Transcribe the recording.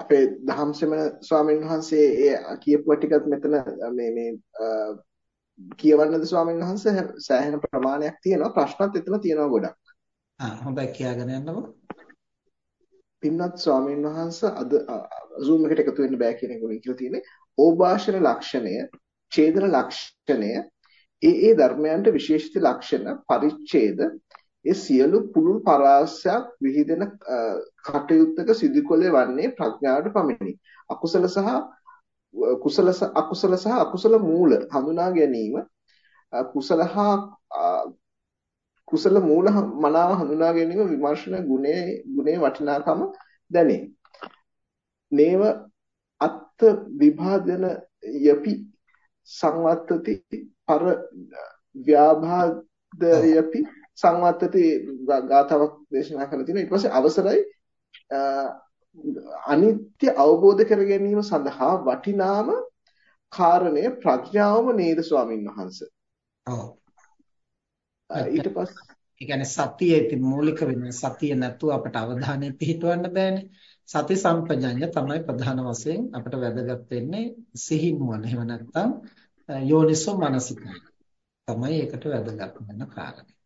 අපේ දහම්සෙම ස්වාමීන් වහන්සේ ඒ කියපුවා ටිකත් මෙතන මේ මේ කියවන්නද ස්වාමීන් වහන්සේ සෑහෙන ප්‍රමාණයක් තියෙනවා ප්‍රශ්නත් එතන තියෙනවා ගොඩක්. ආ හොඳයි කියාගෙන යන්නකො. පින්වත් ස්වාමීන් වහන්සේ අද Zoom එකට එකතු වෙන්න බෑ කියන එක උනේ කියලා තියෙන්නේ ඕභාෂණ ලක්ෂණය, ඡේදන ලක්ෂණය, ඒ ඒ ධර්මයන්ට විශේෂිත ලක්ෂණ, පරිච්ඡේද ඒ සියලු පුළුල් පරාසයක් විහිදෙන කටයුත්තක සිදුකොලේ වන්නේ ප්‍රඥාවට පමණි. අකුසල සහ කුසල අකුසල සහ අකුසල මූල හඳුනා ගැනීම කුසල හා කුසල මූල මනාව හඳුනා ගැනීම විමර්ශන ගුණයේ ගුණේ වටිනාකම දැනේ. නේව අත්ත් විභාජන යපි සංවත්තති පර ව්‍යාභාද යපි සංවත්තති ගාතාවක් දේශනා කරලා තිනවා ඊට පස්සේ අවසරයි අනිත්‍ය අවබෝධ කර ගැනීම සඳහා වටිනාම කාරණය ප්‍රඥාවම නේද ස්වාමින් වහන්සේ. ඔව්. ඊට පස්සේ ඒ කියන්නේ සතියේ මූලික වෙන සතිය නැතුව අපට අවධානය පිහිටවන්න බෑනේ. සති සම්පජඤ්ඤ තමයි ප්‍රධාන වශයෙන් අපට වැදගත් වෙන්නේ සිහි නුවණ. එහෙම නැත්නම් යෝනිසෝ මනසිකයි. තමයි ඒකට වැදගත් වෙන කාරණේ.